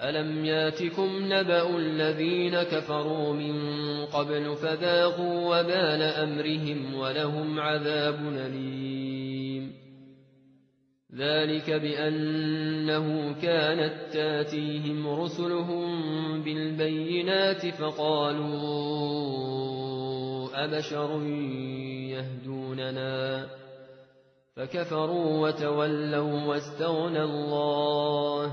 ألم ياتكم نبأ الذين كفروا من قبل فذاقوا وبال أمرهم ولهم عذاب أليم ذلك بأنه كانت تاتيهم رسلهم بالبينات فقالوا أبشر يهدوننا فكفروا وتولوا واستغنى الله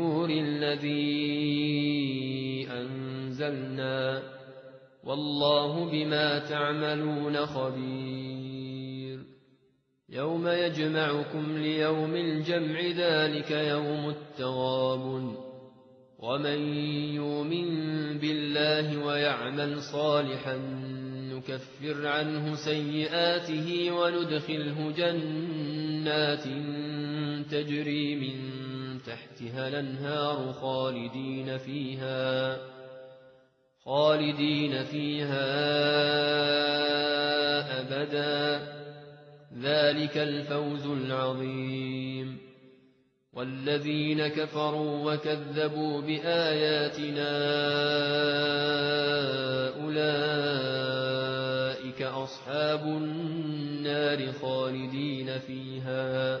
والنور الذي أنزلنا والله بما تعملون خبير يوم يجمعكم ليوم الجمع ذلك يوم التغاب ومن يؤمن بالله ويعمل صالحا نكفر عنه سيئاته وندخله جنات تجري من تحتها الأنهار خالدين فيها خالدين فيها أبدا. ذلك الفوز العظيم. والذين كفروا وكذبوا بآياتنا أولئك أصحاب النار خالدين فيها.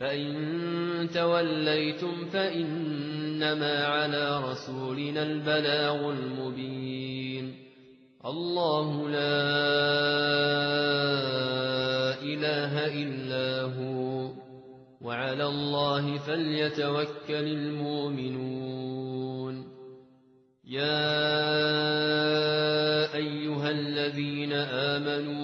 فإن توليتم فإنما على رسولنا البلاغ المبين. الله لا إله إلا هو وعلى الله فليتوكل المؤمنون. يا أيها الذين آمنوا